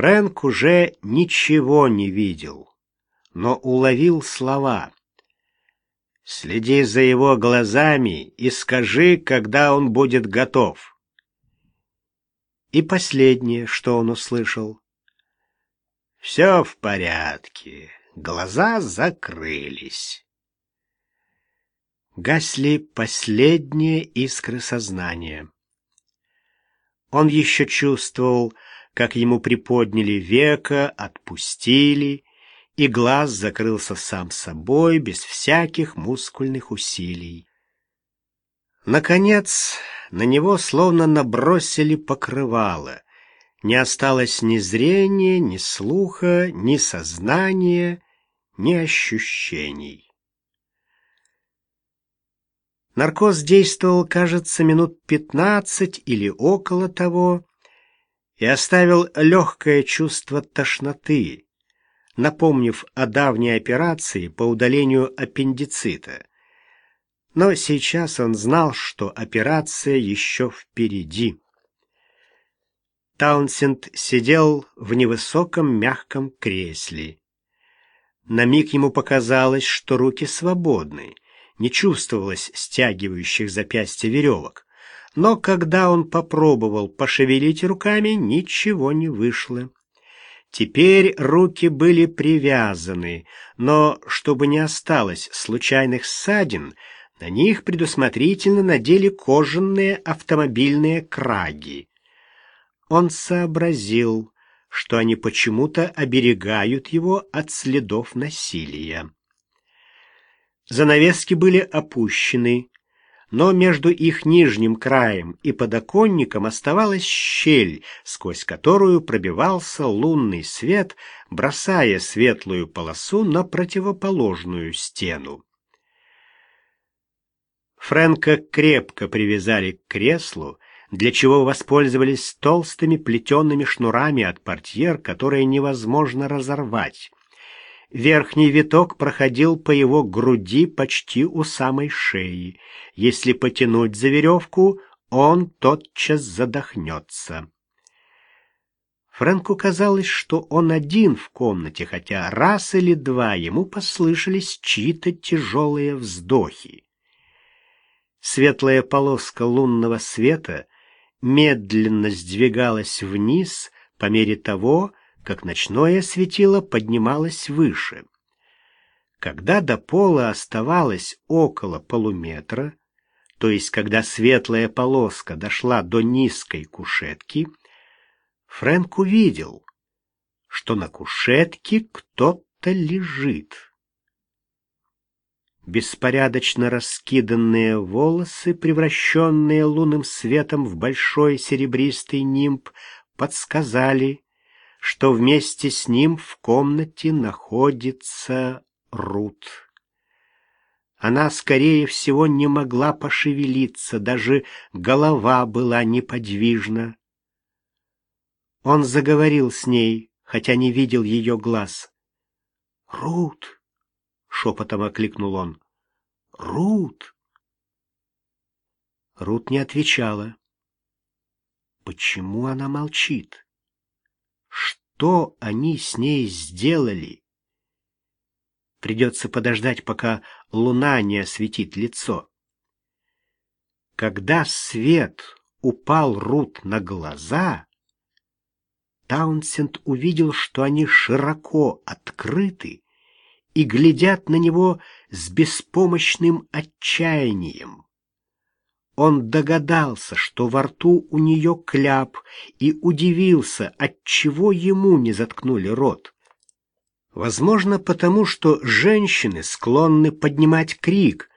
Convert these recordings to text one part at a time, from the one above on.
Фрэнк уже ничего не видел, но уловил слова. «Следи за его глазами и скажи, когда он будет готов». И последнее, что он услышал. «Все в порядке, глаза закрылись». Гасли последние искры сознания. Он еще чувствовал, как ему приподняли века, отпустили, и глаз закрылся сам собой, без всяких мускульных усилий. Наконец, на него словно набросили покрывало. Не осталось ни зрения, ни слуха, ни сознания, ни ощущений. Наркоз действовал, кажется, минут пятнадцать или около того, и оставил легкое чувство тошноты, напомнив о давней операции по удалению аппендицита. Но сейчас он знал, что операция еще впереди. Таунсенд сидел в невысоком мягком кресле. На миг ему показалось, что руки свободны, не чувствовалось стягивающих запястья веревок но когда он попробовал пошевелить руками, ничего не вышло. Теперь руки были привязаны, но, чтобы не осталось случайных ссадин, на них предусмотрительно надели кожаные автомобильные краги. Он сообразил, что они почему-то оберегают его от следов насилия. Занавески были опущены, но между их нижним краем и подоконником оставалась щель, сквозь которую пробивался лунный свет, бросая светлую полосу на противоположную стену. Фрэнка крепко привязали к креслу, для чего воспользовались толстыми плетеными шнурами от портьер, которые невозможно разорвать. Верхний виток проходил по его груди почти у самой шеи. Если потянуть за веревку, он тотчас задохнется. Фрэнку казалось, что он один в комнате, хотя раз или два ему послышались чьи-то тяжелые вздохи. Светлая полоска лунного света медленно сдвигалась вниз по мере того, как ночное светило поднималось выше. Когда до пола оставалось около полуметра, то есть когда светлая полоска дошла до низкой кушетки, Фрэнк увидел, что на кушетке кто-то лежит. Беспорядочно раскиданные волосы, превращенные лунным светом в большой серебристый нимб, подсказали, что вместе с ним в комнате находится Рут. Она, скорее всего, не могла пошевелиться, даже голова была неподвижна. Он заговорил с ней, хотя не видел ее глаз. «Рут!» — шепотом окликнул он. «Рут!» Рут не отвечала. Почему она молчит? Что они с ней сделали? Придется подождать, пока луна не осветит лицо. Когда свет упал Рут на глаза, Таунсенд увидел, что они широко открыты и глядят на него с беспомощным отчаянием. Он догадался, что во рту у нее кляп, и удивился, отчего ему не заткнули рот. Возможно, потому что женщины склонны поднимать крик,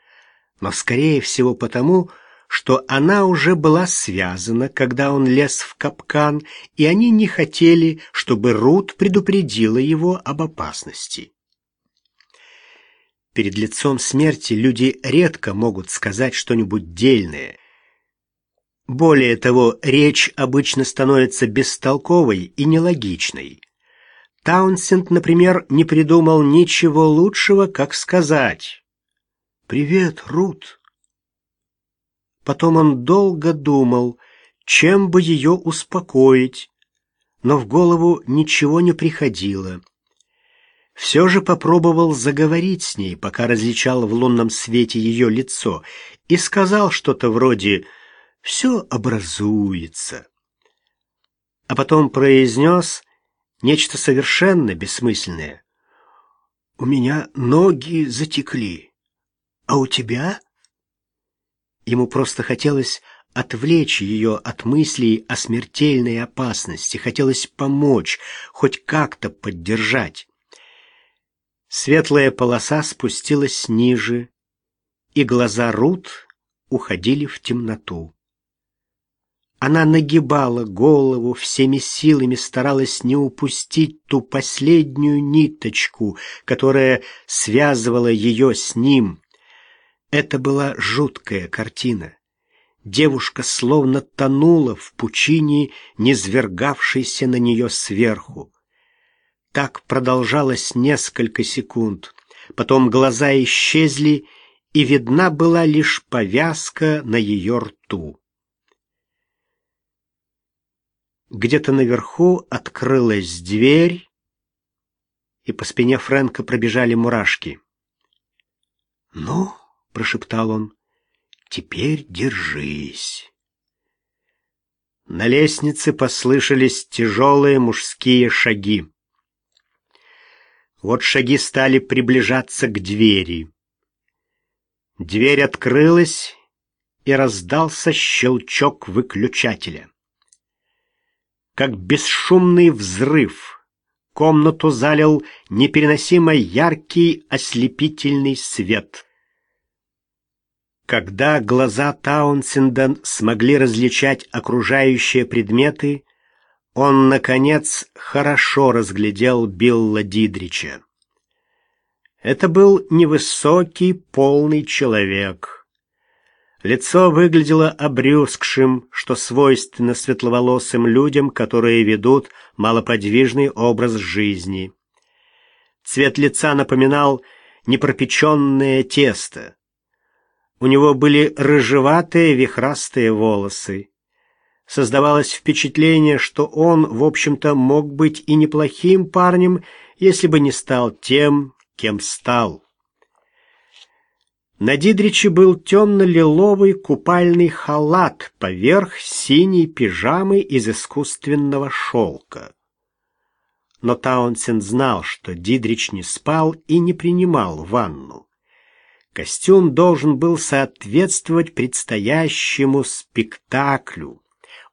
но, скорее всего, потому, что она уже была связана, когда он лез в капкан, и они не хотели, чтобы Рут предупредила его об опасности. Перед лицом смерти люди редко могут сказать что-нибудь дельное. Более того, речь обычно становится бестолковой и нелогичной. Таунсенд, например, не придумал ничего лучшего, как сказать «Привет, Рут». Потом он долго думал, чем бы ее успокоить, но в голову ничего не приходило. Все же попробовал заговорить с ней, пока различал в лунном свете ее лицо, и сказал что-то вроде «все образуется». А потом произнес нечто совершенно бессмысленное. «У меня ноги затекли, а у тебя?» Ему просто хотелось отвлечь ее от мыслей о смертельной опасности, хотелось помочь, хоть как-то поддержать. Светлая полоса спустилась ниже, и глаза Рут уходили в темноту. Она нагибала голову, всеми силами старалась не упустить ту последнюю ниточку, которая связывала ее с ним. Это была жуткая картина. Девушка словно тонула в пучине, низвергавшейся на нее сверху. Так продолжалось несколько секунд. Потом глаза исчезли, и видна была лишь повязка на ее рту. Где-то наверху открылась дверь, и по спине Фрэнка пробежали мурашки. «Ну», — прошептал он, — «теперь держись». На лестнице послышались тяжелые мужские шаги. Вот шаги стали приближаться к двери. Дверь открылась, и раздался щелчок выключателя. Как бесшумный взрыв, комнату залил непереносимо яркий ослепительный свет. Когда глаза Таунсенда смогли различать окружающие предметы, он, наконец, хорошо разглядел Билла Дидрича. Это был невысокий, полный человек. Лицо выглядело обрюзгшим, что свойственно светловолосым людям, которые ведут малоподвижный образ жизни. Цвет лица напоминал непропеченное тесто. У него были рыжеватые вихрастые волосы. Создавалось впечатление, что он, в общем-то, мог быть и неплохим парнем, если бы не стал тем, кем стал. На Дидриче был темно-лиловый купальный халат поверх синей пижамы из искусственного шелка. Но Таунсен знал, что Дидрич не спал и не принимал ванну. Костюм должен был соответствовать предстоящему спектаклю.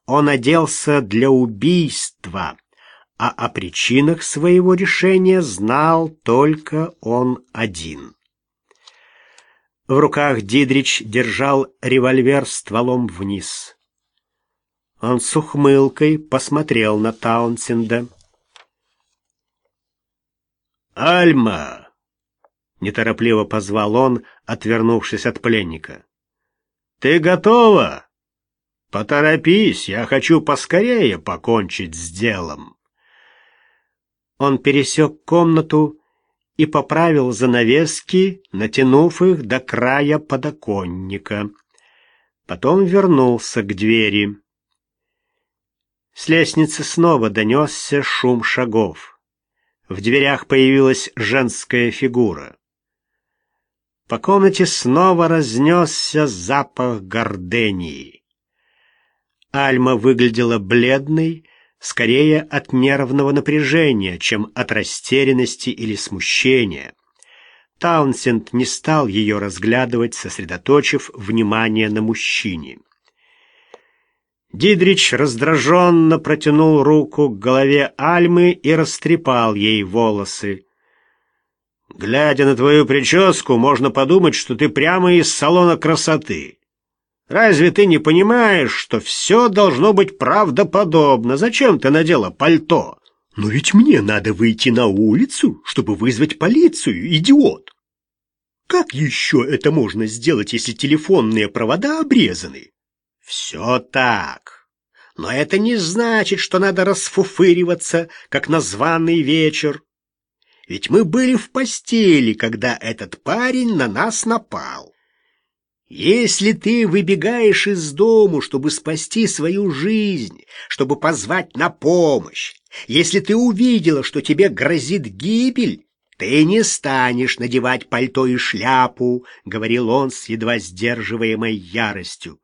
Он оделся для убийства, а о причинах своего решения знал только он один. В руках Дидрич держал револьвер стволом вниз. Он с ухмылкой посмотрел на Таунсенда. «Альма!» — неторопливо позвал он, отвернувшись от пленника. «Ты готова?» «Поторопись, я хочу поскорее покончить с делом». Он пересек комнату и поправил занавески, натянув их до края подоконника. Потом вернулся к двери. С лестницы снова донесся шум шагов. В дверях появилась женская фигура. По комнате снова разнесся запах гордении. Альма выглядела бледной, скорее от нервного напряжения, чем от растерянности или смущения. Таунсенд не стал ее разглядывать, сосредоточив внимание на мужчине. Дидрич раздраженно протянул руку к голове Альмы и растрепал ей волосы. «Глядя на твою прическу, можно подумать, что ты прямо из салона красоты. Разве ты не понимаешь, что все должно быть правдоподобно? Зачем ты надела пальто? Но ведь мне надо выйти на улицу, чтобы вызвать полицию, идиот. Как еще это можно сделать, если телефонные провода обрезаны? Все так. Но это не значит, что надо расфуфыриваться, как на званый вечер. Ведь мы были в постели, когда этот парень на нас напал. Если ты выбегаешь из дому, чтобы спасти свою жизнь, чтобы позвать на помощь, если ты увидела, что тебе грозит гибель, ты не станешь надевать пальто и шляпу, — говорил он с едва сдерживаемой яростью.